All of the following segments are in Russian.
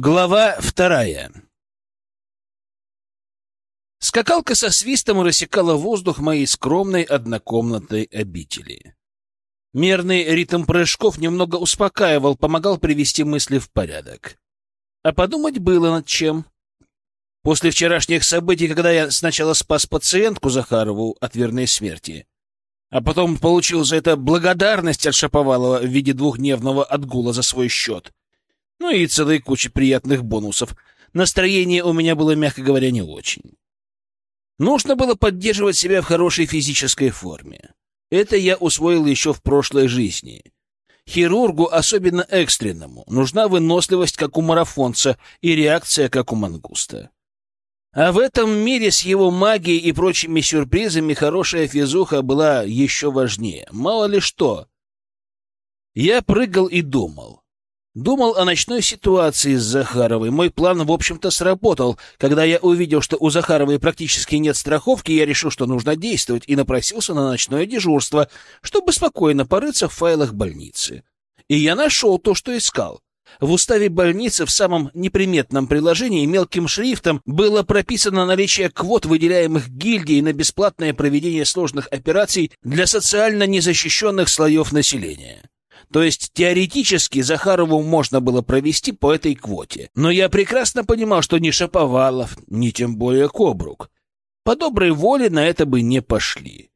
Глава вторая. Скакалка со свистом рассекала воздух моей скромной однокомнатной обители. Мерный ритм прыжков немного успокаивал, помогал привести мысли в порядок. А подумать было над чем. После вчерашних событий, когда я сначала спас пациентку Захарову от верной смерти, а потом получил за это благодарность от Шаповалова в виде двухдневного отгула за свой счет, ну и целой кучи приятных бонусов, настроение у меня было, мягко говоря, не очень. Нужно было поддерживать себя в хорошей физической форме. Это я усвоил еще в прошлой жизни. Хирургу, особенно экстренному, нужна выносливость, как у марафонца, и реакция, как у мангуста. А в этом мире с его магией и прочими сюрпризами хорошая физуха была еще важнее. Мало ли что. Я прыгал и думал. Думал о ночной ситуации с Захаровой. Мой план, в общем-то, сработал. Когда я увидел, что у Захаровой практически нет страховки, я решил, что нужно действовать, и напросился на ночное дежурство, чтобы спокойно порыться в файлах больницы. И я нашел то, что искал. В уставе больницы в самом неприметном приложении мелким шрифтом было прописано наличие квот, выделяемых гильдией на бесплатное проведение сложных операций для социально незащищенных слоев населения. То есть теоретически Захарову можно было провести по этой квоте. Но я прекрасно понимал, что ни Шаповалов, ни тем более Кобрук по доброй воле на это бы не пошли.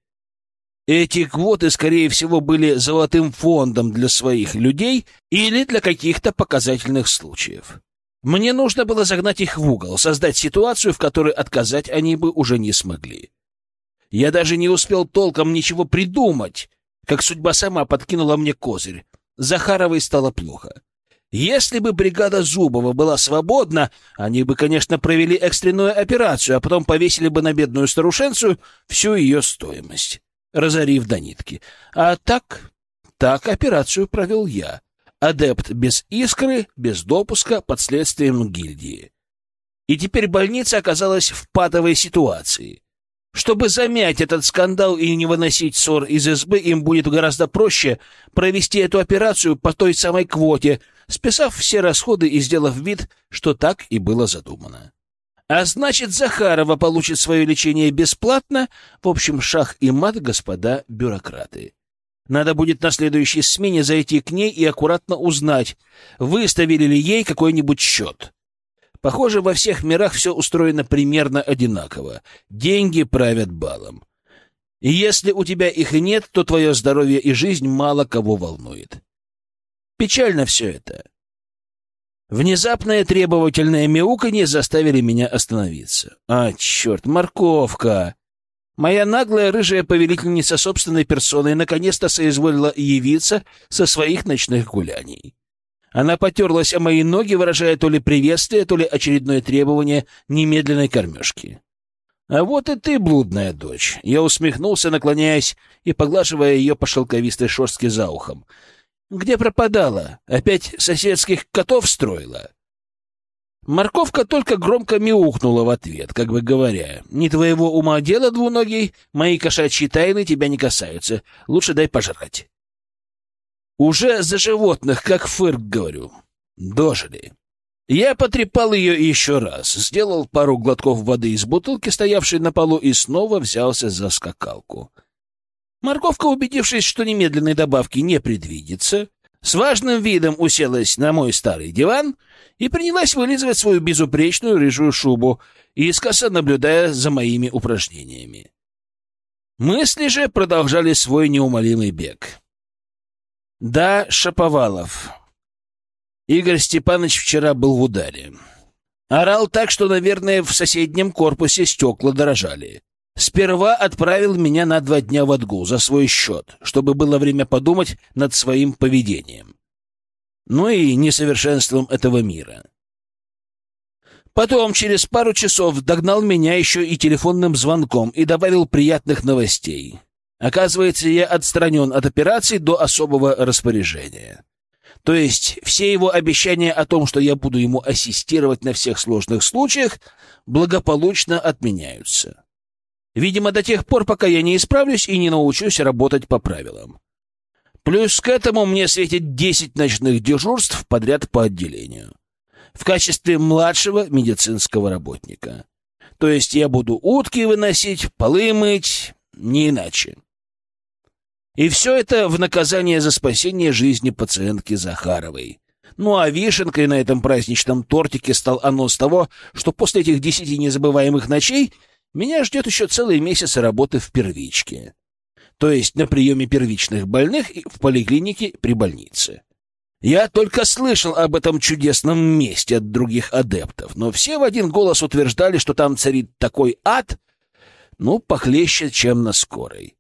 Эти квоты, скорее всего, были золотым фондом для своих людей или для каких-то показательных случаев. Мне нужно было загнать их в угол, создать ситуацию, в которой отказать они бы уже не смогли. Я даже не успел толком ничего придумать, как судьба сама подкинула мне козырь. Захаровой стало плохо. Если бы бригада Зубова была свободна, они бы, конечно, провели экстренную операцию, а потом повесили бы на бедную старушенцию всю ее стоимость, разорив до нитки. А так, так операцию провел я. Адепт без искры, без допуска, под следствием гильдии. И теперь больница оказалась в патовой ситуации. Чтобы замять этот скандал и не выносить ссор из СБ, им будет гораздо проще провести эту операцию по той самой квоте, списав все расходы и сделав вид, что так и было задумано. А значит, Захарова получит свое лечение бесплатно. В общем, шах и мат, господа бюрократы. Надо будет на следующей смене зайти к ней и аккуратно узнать, выставили ли ей какой-нибудь счет. Похоже, во всех мирах все устроено примерно одинаково. Деньги правят балом. И если у тебя их нет, то твое здоровье и жизнь мало кого волнует. Печально все это. Внезапное требовательное мяуканье заставили меня остановиться. А, черт, морковка! Моя наглая рыжая повелительница собственной персоной наконец-то соизволила явиться со своих ночных гуляний. Она потерлась о мои ноги, выражая то ли приветствие, то ли очередное требование немедленной кормежки. «А вот и ты, блудная дочь!» Я усмехнулся, наклоняясь и поглаживая ее по шелковистой шерстке за ухом. «Где пропадала? Опять соседских котов строила?» Морковка только громко мяукнула в ответ, как бы говоря, «Не твоего ума дело, двуногий, мои кошачьи тайны тебя не касаются. Лучше дай пожрать». Уже за животных, как фырк, говорю. Дожили. Я потрепал ее еще раз, сделал пару глотков воды из бутылки, стоявшей на полу, и снова взялся за скакалку. Морковка, убедившись, что немедленной добавки не предвидится, с важным видом уселась на мой старый диван и принялась вылизывать свою безупречную рыжую шубу, искоса наблюдая за моими упражнениями. Мысли же продолжали свой неумолимый бег. Да, Шаповалов. Игорь Степанович вчера был в ударе. Орал так, что, наверное, в соседнем корпусе стекла дорожали. Сперва отправил меня на два дня в отгул за свой счет, чтобы было время подумать над своим поведением. Ну и несовершенством этого мира. Потом, через пару часов, догнал меня еще и телефонным звонком и добавил приятных новостей. Оказывается, я отстранен от операции до особого распоряжения. То есть все его обещания о том, что я буду ему ассистировать на всех сложных случаях, благополучно отменяются. Видимо, до тех пор, пока я не исправлюсь и не научусь работать по правилам. Плюс к этому мне светит 10 ночных дежурств подряд по отделению. в качестве младшего медицинского работника. То есть я буду утки выносить, полы мыть, не иначе. И все это в наказание за спасение жизни пациентки Захаровой. Ну а вишенкой на этом праздничном тортике стал анонс того, что после этих десяти незабываемых ночей меня ждет еще целый месяц работы в первичке. То есть на приеме первичных больных в поликлинике при больнице. Я только слышал об этом чудесном месте от других адептов, но все в один голос утверждали, что там царит такой ад, ну, похлеще, чем на скорой.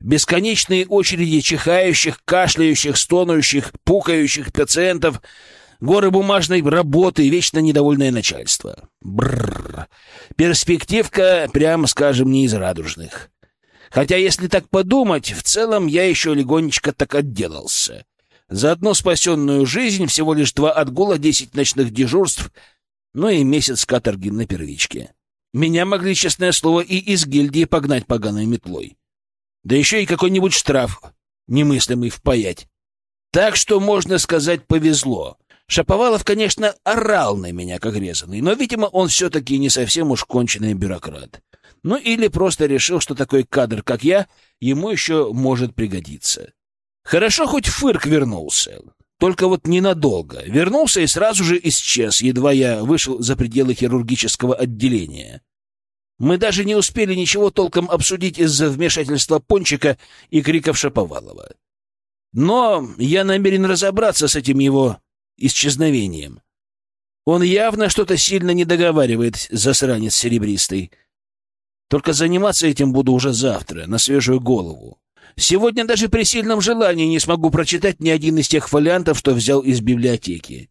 Бесконечные очереди чихающих, кашляющих, стонущих, пукающих пациентов, горы бумажной работы и вечно недовольное начальство. Бррр. Перспективка, прямо скажем, не из радужных. Хотя, если так подумать, в целом я еще легонечко так отделался. За одну спасенную жизнь всего лишь два отгула, десять ночных дежурств, ну и месяц каторги на первичке. Меня могли, честное слово, и из гильдии погнать поганой метлой. Да еще и какой-нибудь штраф немыслимый впаять. Так что, можно сказать, повезло. Шаповалов, конечно, орал на меня, как резанный, но, видимо, он все-таки не совсем уж конченый бюрократ. Ну или просто решил, что такой кадр, как я, ему еще может пригодиться. Хорошо, хоть Фырк вернулся. Только вот ненадолго. Вернулся и сразу же исчез, едва я вышел за пределы хирургического отделения. Мы даже не успели ничего толком обсудить из-за вмешательства Пончика и криков Шаповалова. Но я намерен разобраться с этим его исчезновением. Он явно что-то сильно не договаривает, засранец серебристый. Только заниматься этим буду уже завтра, на свежую голову. Сегодня даже при сильном желании не смогу прочитать ни один из тех фолиантов, что взял из библиотеки.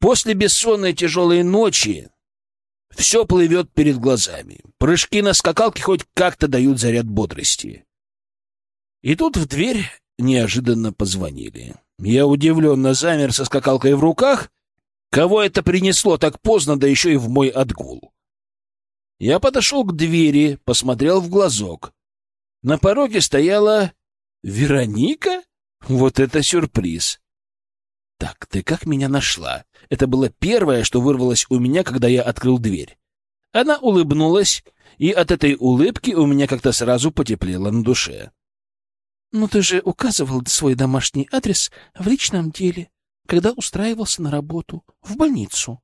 После бессонной тяжелой ночи все плывет перед глазами. Прыжки на скакалке хоть как-то дают заряд бодрости. И тут в дверь неожиданно позвонили. Я удивленно замер со скакалкой в руках. Кого это принесло так поздно, да еще и в мой отгул? Я подошел к двери, посмотрел в глазок. На пороге стояла Вероника? Вот это сюрприз! Так, ты как меня нашла? Это было первое, что вырвалось у меня, когда я открыл дверь. Она улыбнулась, и от этой улыбки у меня как-то сразу потеплело на душе. «Ну ты же указывал свой домашний адрес в личном деле, когда устраивался на работу, в больницу».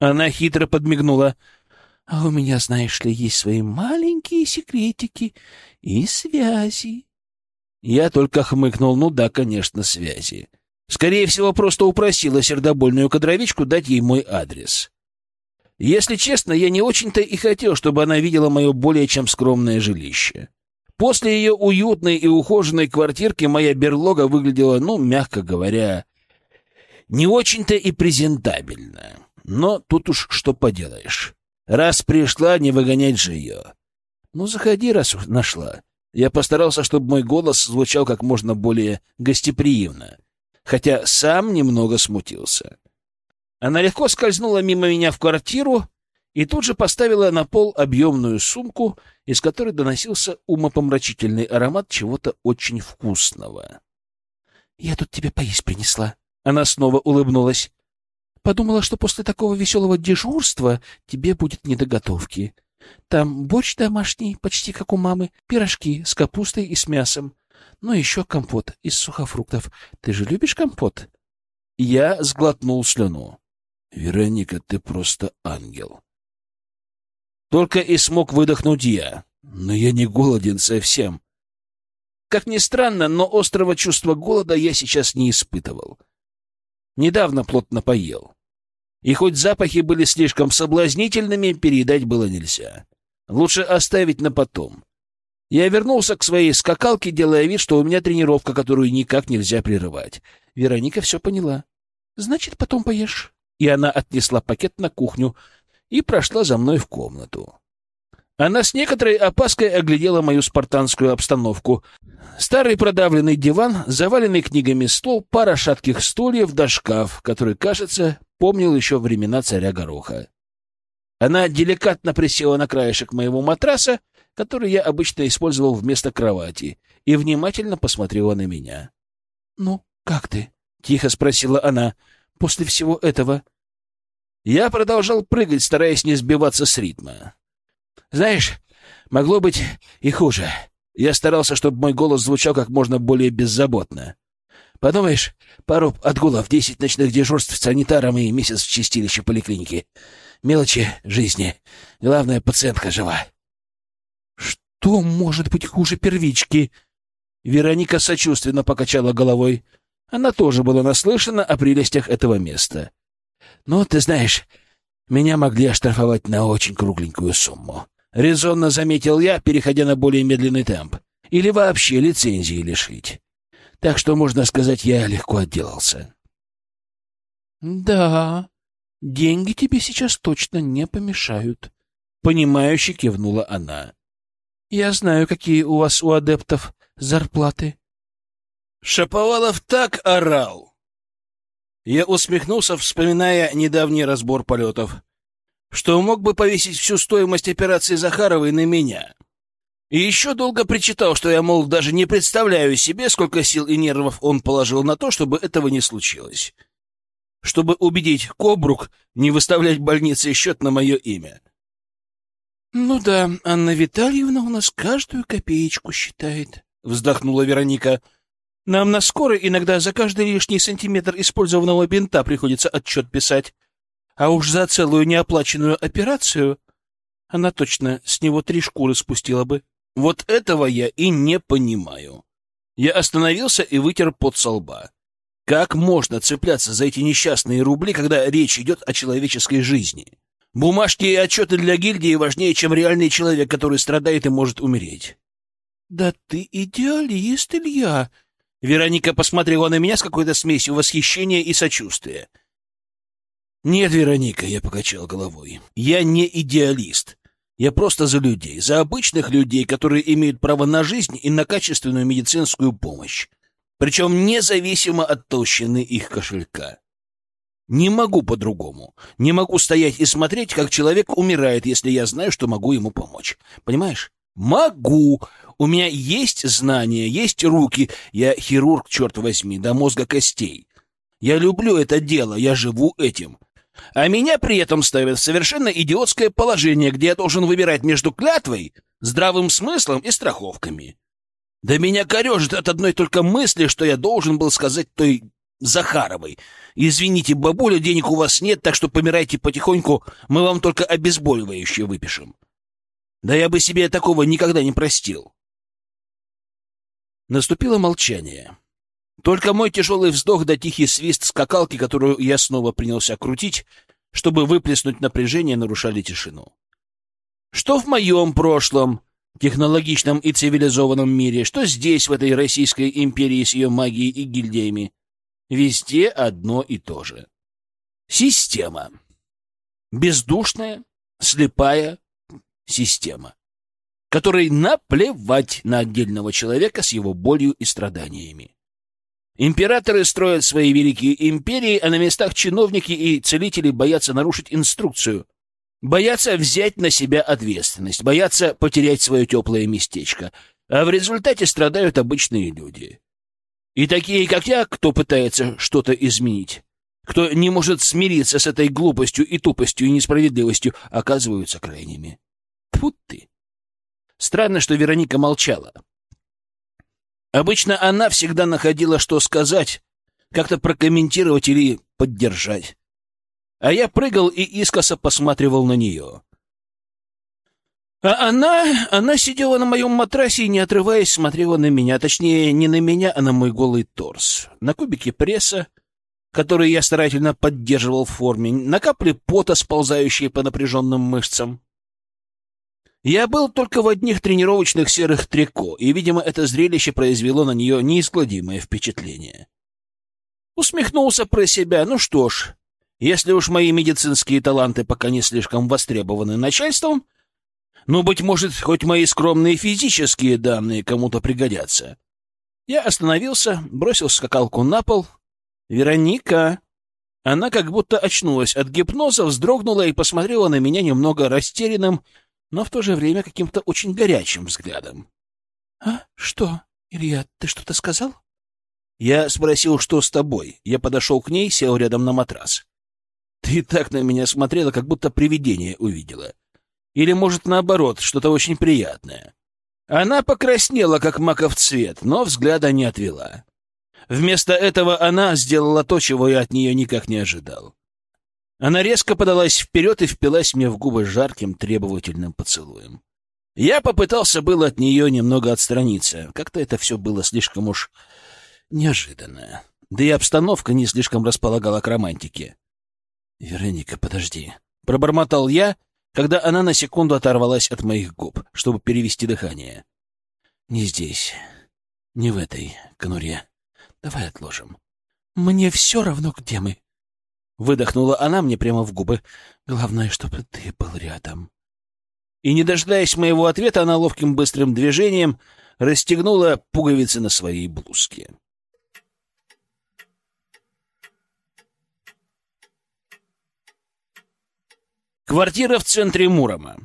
Она хитро подмигнула. «А у меня, знаешь ли, есть свои маленькие секретики и связи». Я только хмыкнул. «Ну да, конечно, связи». Скорее всего, просто упросила сердобольную кадровичку дать ей мой адрес. Если честно, я не очень-то и хотел, чтобы она видела мое более чем скромное жилище. После ее уютной и ухоженной квартирки моя берлога выглядела, ну, мягко говоря, не очень-то и презентабельно. Но тут уж что поделаешь. Раз пришла, не выгонять же ее. Ну, заходи, раз нашла. Я постарался, чтобы мой голос звучал как можно более гостеприимно хотя сам немного смутился. Она легко скользнула мимо меня в квартиру и тут же поставила на пол объемную сумку, из которой доносился умопомрачительный аромат чего-то очень вкусного. — Я тут тебе поесть принесла. Она снова улыбнулась. — Подумала, что после такого веселого дежурства тебе будет не до готовки. Там борщ домашний, почти как у мамы, пирожки с капустой и с мясом. Ну, еще компот из сухофруктов. Ты же любишь компот? Я сглотнул слюну. Вероника, ты просто ангел. Только и смог выдохнуть я. Но я не голоден совсем. Как ни странно, но острого чувства голода я сейчас не испытывал. Недавно плотно поел. И хоть запахи были слишком соблазнительными, передать было нельзя. Лучше оставить на потом. Я вернулся к своей скакалке, делая вид, что у меня тренировка, которую никак нельзя прерывать. Вероника все поняла. «Значит, потом поешь». И она отнесла пакет на кухню и прошла за мной в комнату. Она с некоторой опаской оглядела мою спартанскую обстановку. Старый продавленный диван, заваленный книгами стол, пара шатких стульев да шкаф, который, кажется, помнил еще времена царя Гороха. Она деликатно присела на краешек моего матраса который я обычно использовал вместо кровати, и внимательно посмотрела на меня. — Ну, как ты? — тихо спросила она. — После всего этого... Я продолжал прыгать, стараясь не сбиваться с ритма. Знаешь, могло быть и хуже. Я старался, чтобы мой голос звучал как можно более беззаботно. Подумаешь, пару отгулов, десять ночных дежурств с санитаром и месяц в чистилище поликлиники. Мелочи жизни. Главное, пациентка жива. Что может быть хуже первички? Вероника сочувственно покачала головой. Она тоже была наслышана о прелестях этого места. Но, ты знаешь, меня могли оштрафовать на очень кругленькую сумму. Резонно заметил я, переходя на более медленный темп. Или вообще лицензии лишить. Так что, можно сказать, я легко отделался. — Да, деньги тебе сейчас точно не помешают, — понимающе кивнула она. — Я знаю, какие у вас у адептов зарплаты. Шаповалов так орал. Я усмехнулся, вспоминая недавний разбор полетов, что мог бы повесить всю стоимость операции Захаровой на меня. И еще долго причитал, что я, мол, даже не представляю себе, сколько сил и нервов он положил на то, чтобы этого не случилось. Чтобы убедить Кобрук не выставлять больнице счет на мое имя. «Ну да, Анна Витальевна у нас каждую копеечку считает», — вздохнула Вероника. «Нам на скорой иногда за каждый лишний сантиметр использованного бинта приходится отчет писать. А уж за целую неоплаченную операцию она точно с него три шкуры спустила бы». Вот этого я и не понимаю. Я остановился и вытер пот со лба. Как можно цепляться за эти несчастные рубли, когда речь идет о человеческой жизни? Бумажки и отчеты для гильдии важнее, чем реальный человек, который страдает и может умереть. — Да ты идеалист, Илья! Вероника посмотрела на меня с какой-то смесью восхищения и сочувствия. — Нет, Вероника, — я покачал головой, — я не идеалист. Я просто за людей, за обычных людей, которые имеют право на жизнь и на качественную медицинскую помощь, причем независимо от толщины их кошелька. Не могу по-другому. Не могу стоять и смотреть, как человек умирает, если я знаю, что могу ему помочь. Понимаешь? Могу. У меня есть знания, есть руки. Я хирург, черт возьми, до мозга костей. Я люблю это дело, я живу этим. А меня при этом ставят в совершенно идиотское положение, где я должен выбирать между клятвой, здравым смыслом и страховками. Да меня корежит от одной только мысли, что я должен был сказать той Захаровой. «Извините, бабуля, денег у вас нет, так что помирайте потихоньку, мы вам только обезболивающее выпишем». Да я бы себе такого никогда не простил. Наступило молчание. Только мой тяжелый вздох да тихий свист скакалки, которую я снова принялся крутить, чтобы выплеснуть напряжение, нарушали тишину. Что в моем прошлом, технологичном и цивилизованном мире, что здесь, в этой Российской империи с ее магией и гильдиями, везде одно и то же. Система. Бездушная, слепая система, которой наплевать на отдельного человека с его болью и страданиями. Императоры строят свои великие империи, а на местах чиновники и целители боятся нарушить инструкцию, боятся взять на себя ответственность, боятся потерять свое теплое местечко, а в результате страдают обычные люди. И такие, как я, кто пытается что-то изменить, кто не может смириться с этой глупостью и тупостью и несправедливостью, оказываются крайними. Тьфу ты! Странно, что Вероника молчала. Обычно она всегда находила, что сказать, как-то прокомментировать или поддержать. А я прыгал и искоса посматривал на нее. А она, она сидела на моем матрасе и, не отрываясь, смотрела на меня. Точнее, не на меня, а на мой голый торс. На кубике пресса, который я старательно поддерживал в форме, на капли пота, сползающие по напряженным мышцам. Я был только в одних тренировочных серых трико, и, видимо, это зрелище произвело на нее неизгладимое впечатление. Усмехнулся про себя. Ну что ж, если уж мои медицинские таланты пока не слишком востребованы начальством, ну, быть может, хоть мои скромные физические данные кому-то пригодятся. Я остановился, бросил скакалку на пол. «Вероника!» Она как будто очнулась от гипноза, вздрогнула и посмотрела на меня немного растерянным, но в то же время каким-то очень горячим взглядом. — А что, Илья, ты что-то сказал? Я спросил, что с тобой. Я подошел к ней, сел рядом на матрас. Ты так на меня смотрела, как будто привидение увидела. Или, может, наоборот, что-то очень приятное. Она покраснела, как маков цвет, но взгляда не отвела. Вместо этого она сделала то, чего я от нее никак не ожидал. Она резко подалась вперед и впилась мне в губы жарким, требовательным поцелуем. Я попытался было от нее немного отстраниться. Как-то это все было слишком уж неожиданно. Да и обстановка не слишком располагала к романтике. — Вероника, подожди. Пробормотал я, когда она на секунду оторвалась от моих губ, чтобы перевести дыхание. — Не здесь, не в этой конуре. Давай отложим. — Мне все равно, где мы. Выдохнула она мне прямо в губы. Главное, чтобы ты был рядом. И, не дожидаясь моего ответа, она ловким быстрым движением расстегнула пуговицы на своей блузке. Квартира в центре Мурома.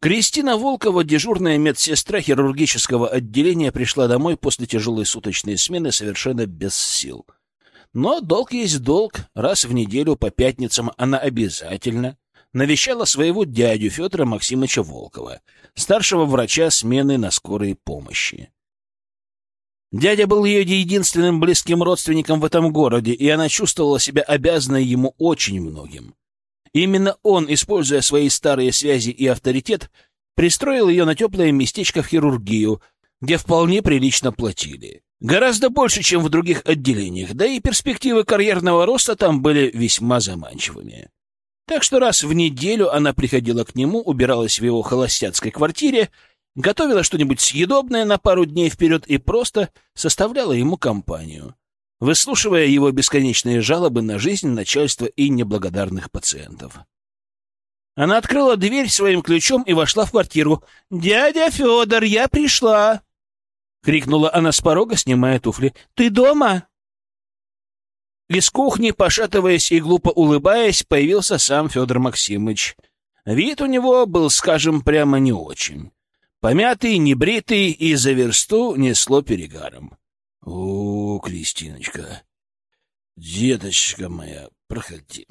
Кристина Волкова, дежурная медсестра хирургического отделения, пришла домой после тяжелой суточной смены совершенно без сил. Но долг есть долг. Раз в неделю по пятницам она обязательно навещала своего дядю Федора Максимовича Волкова, старшего врача смены на скорой помощи. Дядя был ее единственным близким родственником в этом городе, и она чувствовала себя обязанной ему очень многим. Именно он, используя свои старые связи и авторитет, пристроил ее на теплое местечко в хирургию, где вполне прилично платили. Гораздо больше, чем в других отделениях, да и перспективы карьерного роста там были весьма заманчивыми. Так что раз в неделю она приходила к нему, убиралась в его холостяцкой квартире, готовила что-нибудь съедобное на пару дней вперед и просто составляла ему компанию, выслушивая его бесконечные жалобы на жизнь начальства и неблагодарных пациентов. Она открыла дверь своим ключом и вошла в квартиру. «Дядя Федор, я пришла!» крикнула она с порога, снимая туфли. Ты дома? Из кухни, пошатываясь и глупо улыбаясь, появился сам Федор Максимович. Вид у него был, скажем, прямо не очень. Помятый, небритый и за версту несло перегаром. — О, Кристиночка, деточка моя, проходи.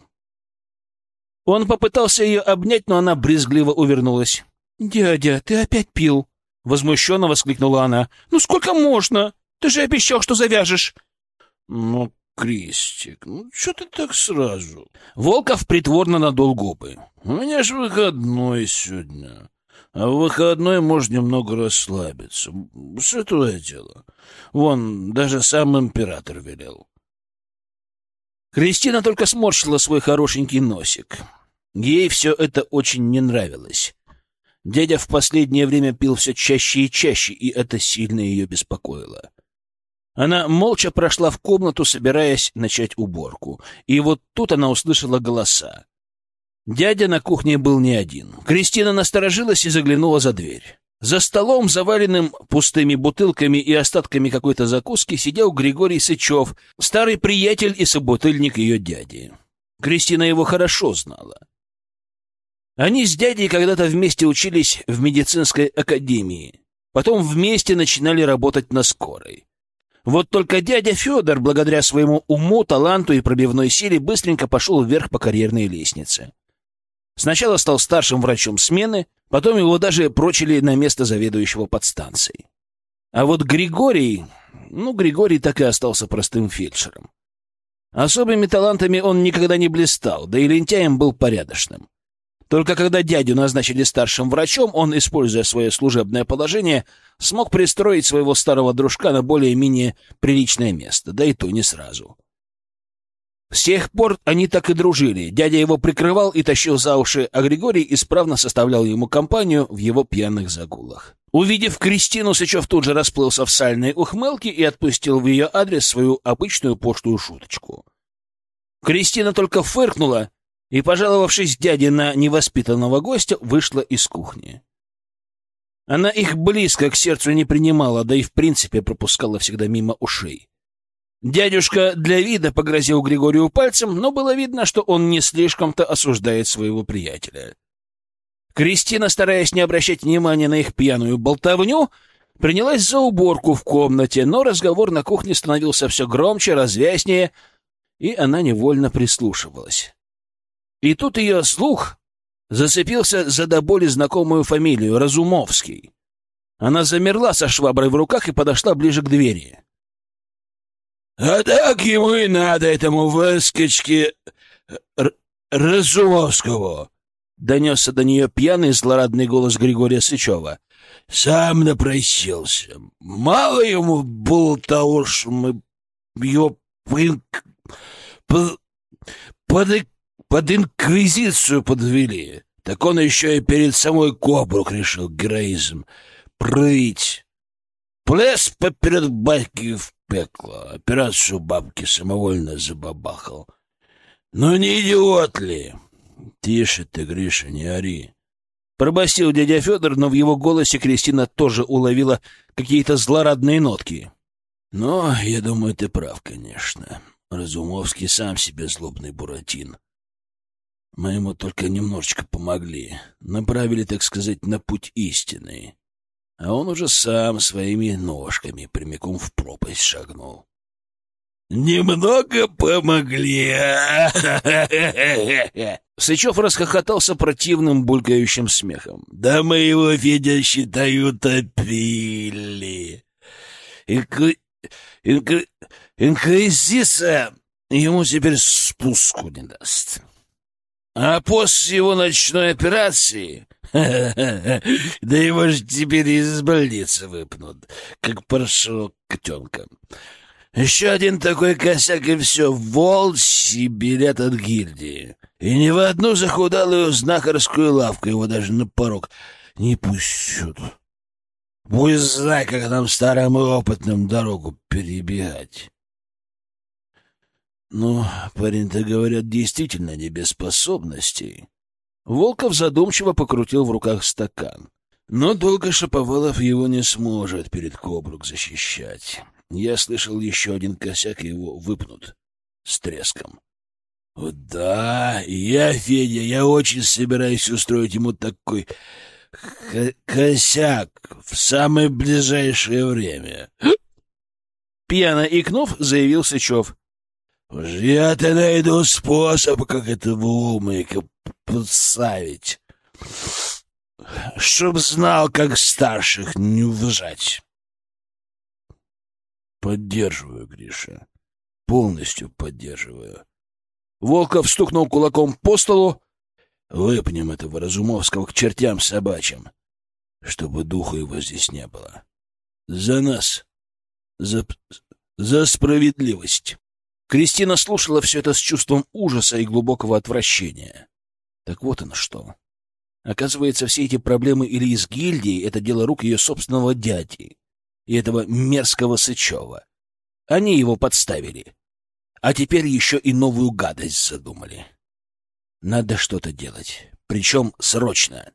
Он попытался ее обнять, но она брезгливо увернулась. — Дядя, ты опять пил? Возмущенно воскликнула она. «Ну сколько можно? Ты же обещал, что завяжешь!» «Ну, Кристик, ну что ты так сразу?» Волков притворно надул губы. «У меня же выходной сегодня. А в выходной можно немного расслабиться. Святое дело. Вон, даже сам император велел». Кристина только сморщила свой хорошенький носик. Ей все это очень не нравилось. Дядя в последнее время пил все чаще и чаще, и это сильно ее беспокоило. Она молча прошла в комнату, собираясь начать уборку. И вот тут она услышала голоса. Дядя на кухне был не один. Кристина насторожилась и заглянула за дверь. За столом, заваленным пустыми бутылками и остатками какой-то закуски, сидел Григорий Сычев, старый приятель и собутыльник ее дяди. Кристина его хорошо знала. Они с дядей когда-то вместе учились в медицинской академии, потом вместе начинали работать на скорой. Вот только дядя Федор, благодаря своему уму, таланту и пробивной силе, быстренько пошел вверх по карьерной лестнице. Сначала стал старшим врачом смены, потом его даже прочили на место заведующего подстанцией. А вот Григорий... Ну, Григорий так и остался простым фельдшером. Особыми талантами он никогда не блистал, да и лентяем был порядочным. Только когда дядю назначили старшим врачом, он, используя свое служебное положение, смог пристроить своего старого дружка на более-менее приличное место, да и то не сразу. С тех пор они так и дружили. Дядя его прикрывал и тащил за уши, а Григорий исправно составлял ему компанию в его пьяных загулах. Увидев Кристину, Сычев тут же расплылся в сальной ухмылке и отпустил в ее адрес свою обычную пошлую шуточку. Кристина только фыркнула и, пожаловавшись дяде на невоспитанного гостя, вышла из кухни. Она их близко к сердцу не принимала, да и в принципе пропускала всегда мимо ушей. Дядюшка для вида погрозил Григорию пальцем, но было видно, что он не слишком-то осуждает своего приятеля. Кристина, стараясь не обращать внимания на их пьяную болтовню, принялась за уборку в комнате, но разговор на кухне становился все громче, развязнее, и она невольно прислушивалась. И тут ее слух зацепился за до боли знакомую фамилию — Разумовский. Она замерла со шваброй в руках и подошла ближе к двери. — А так ему и надо, этому выскочке Разумовскому! — донесся до нее пьяный злорадный голос Григория Сычева. — Сам напросился. Мало ему было того, что мы его под, под, под инквизицию подвели. Так он еще и перед самой Кобрук решил героизм прыть. Плес поперед батьки в пекло, операцию бабки самовольно забабахал. Ну не идиот ли? Тише ты, Гриша, не ори. Пробасил дядя Федор, но в его голосе Кристина тоже уловила какие-то злорадные нотки. Но, я думаю, ты прав, конечно. Разумовский сам себе злобный буратин. Мы ему только немножечко помогли, направили, так сказать, на путь истины. А он уже сам своими ножками прямиком в пропасть шагнул. «Немного помогли!» Сычев расхохотался противным булькающим смехом. «Да мы его, Федя, считаю, топили. Инк... Инк... Инквизиция ему теперь спуску не даст. А после его ночной операции... Да его же теперь из больницы выпнут, как порошок котенка. Еще один такой косяк, и все, волчий билет от гильдии. И ни в одну захудалую знахарскую лавку его даже на порог не пустят. Пусть знай, как нам старым и опытным дорогу перебегать. Ну, парень-то, говорят, действительно не без способностей. Волков задумчиво покрутил в руках стакан. Но долго Шаповалов его не сможет перед Кобрук защищать. Я слышал, еще один косяк, его выпнут с треском. Вот да, я, Федя, я очень собираюсь устроить ему такой косяк в самое ближайшее время. Пьяно икнув, заявил Сычев. Я-то найду способ, как этого умника подставить, чтоб знал, как старших не уважать. Поддерживаю, Гриша. Полностью поддерживаю. Волков стукнул кулаком по столу. Выпнем этого Разумовского к чертям собачьим, чтобы духу его здесь не было. За нас. За, за справедливость. Кристина слушала все это с чувством ужаса и глубокого отвращения. Так вот оно что. Оказывается, все эти проблемы или из гильдии — это дело рук ее собственного дяди и этого мерзкого Сычева. Они его подставили. А теперь еще и новую гадость задумали. Надо что-то делать. Причем срочно.